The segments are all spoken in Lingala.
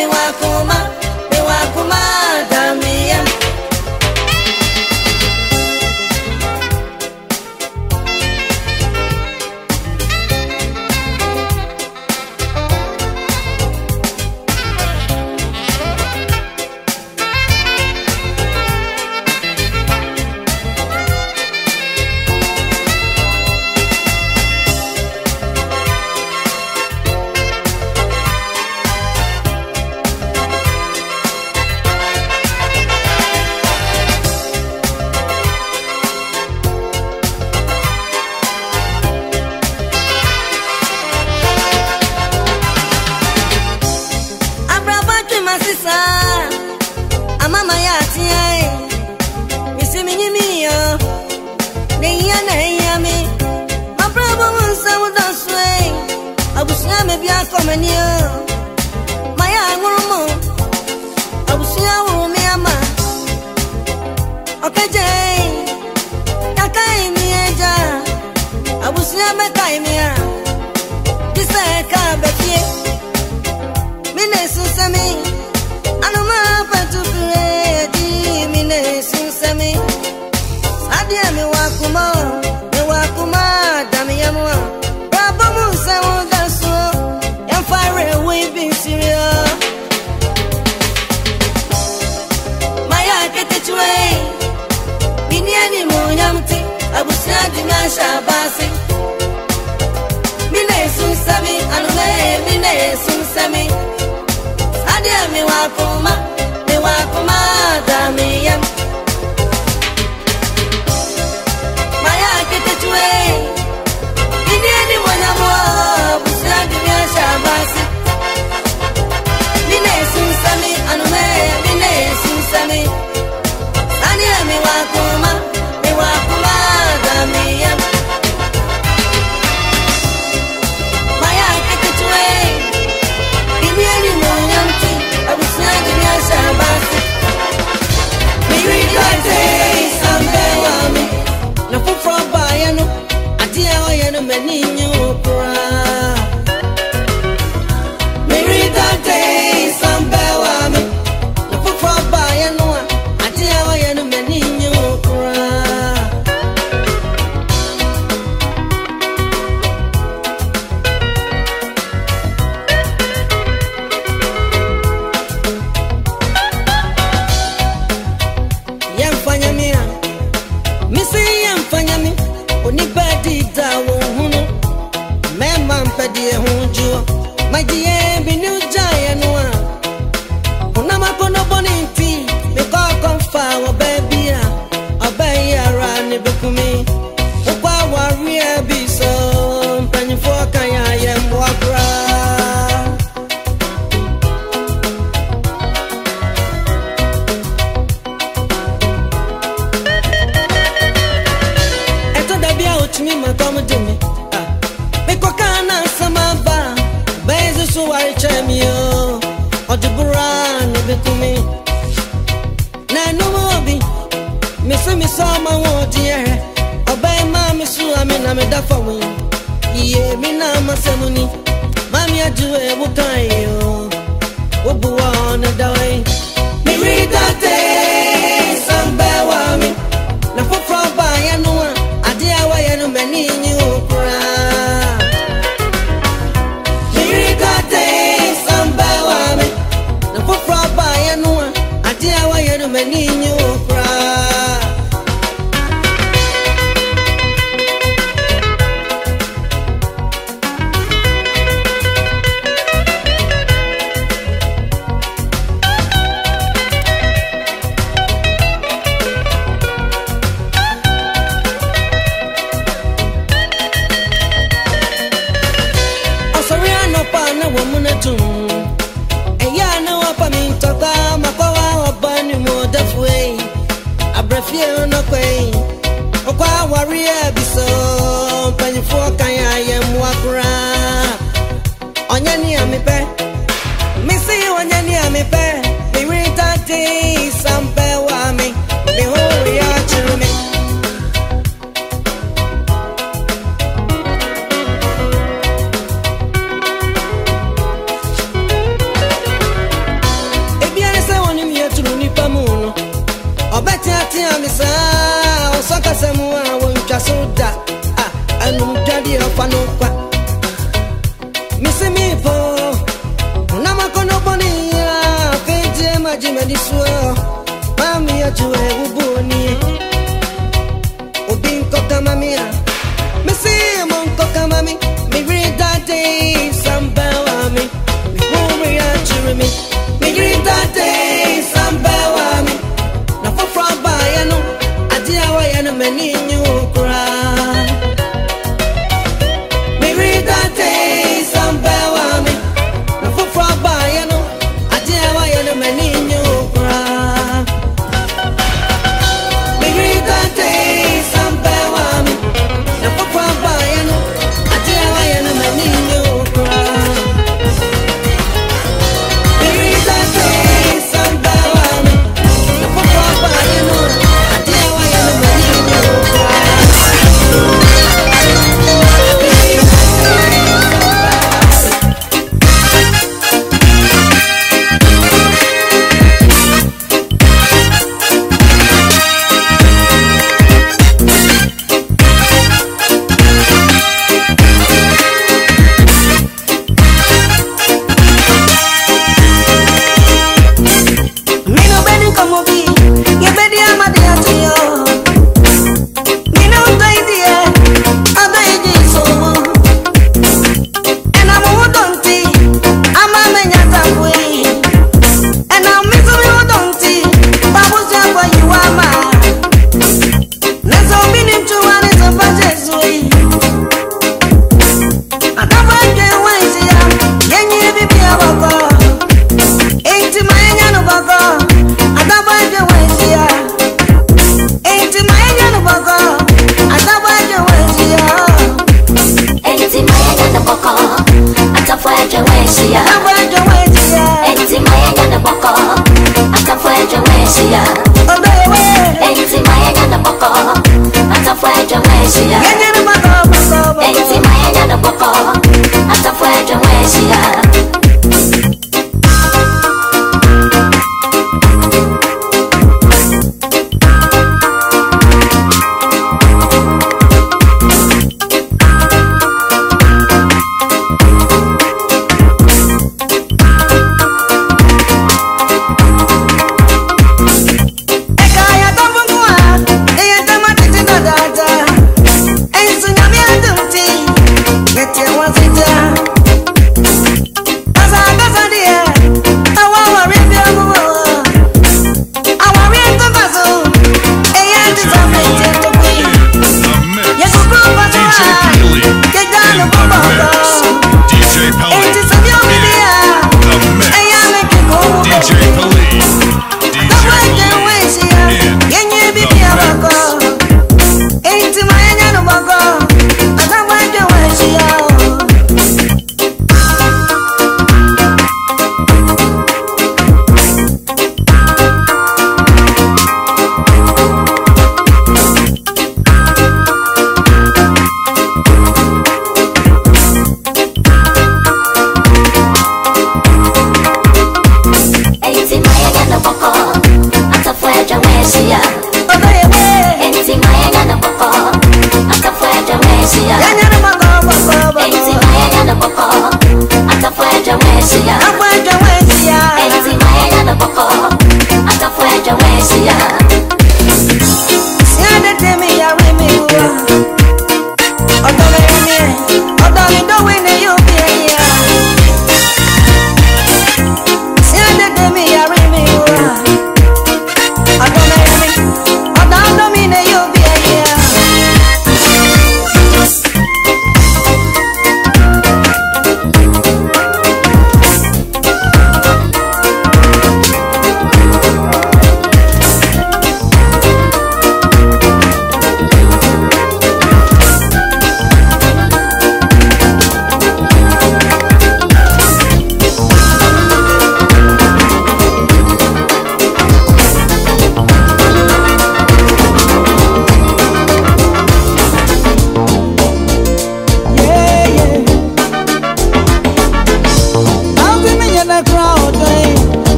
me one for my могу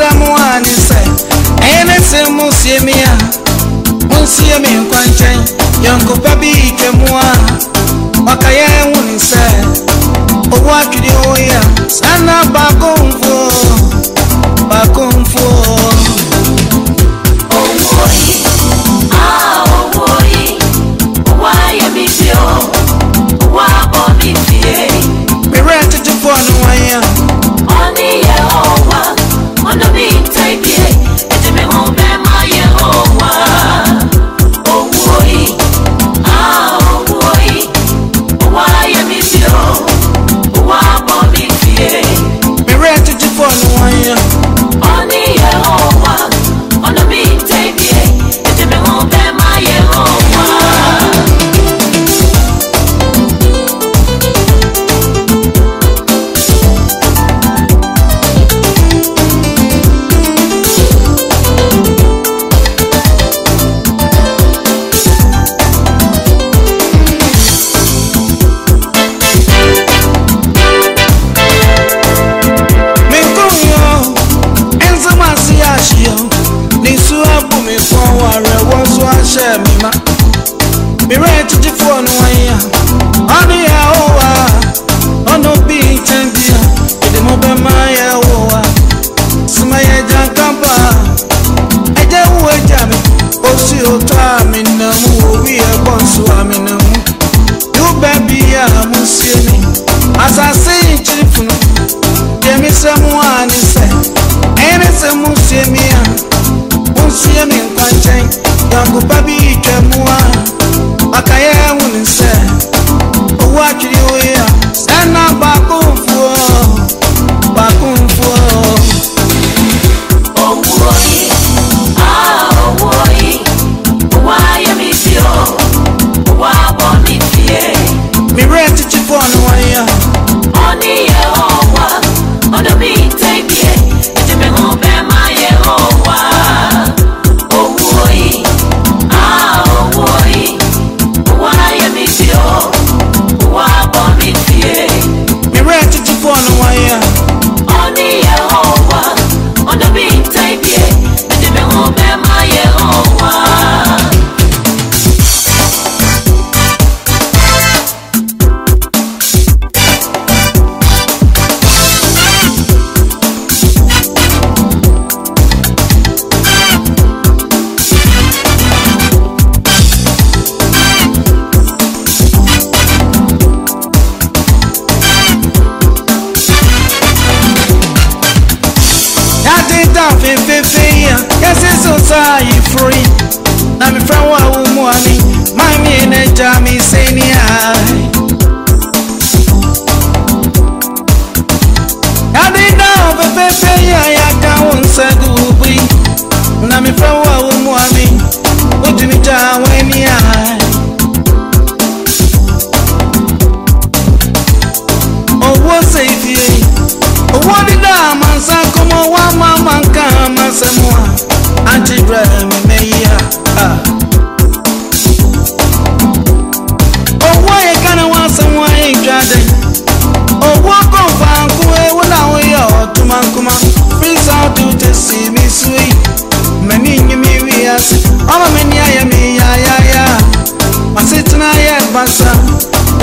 sɛ mo a ne sɛ ɛyɛ ne sɛ monsie me a monsie me nkwa nkyɛn yɔnkopa bi ike mu a ɔka yɛ wo ne sɛ owó atwere wo yɛ saa na baako mfuo baako mfuo bakopa bica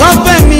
Love me.